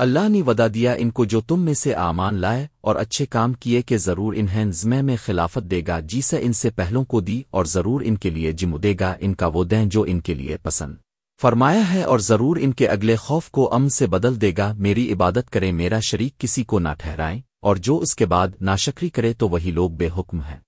اللہ نے ودا دیا ان کو جو تم میں سے آمان لائے اور اچھے کام کیے کہ ضرور انہیں زمے میں خلافت دے گا، جیسے ان سے پہلوں کو دی اور ضرور ان کے لیے جم دے گا، ان کا وہ دیں جو ان کے لیے پسند۔ فرمایا ہے، اور ضرور ان کے اگلے خوف کو ام سے بدل دے گا، میری عبادت کرے، میرا شریک کسی کو نہ ٹھہرائیں، اور جو اس کے بعد ناشکری کرے تو وہی لوگ بے حکم ہیں۔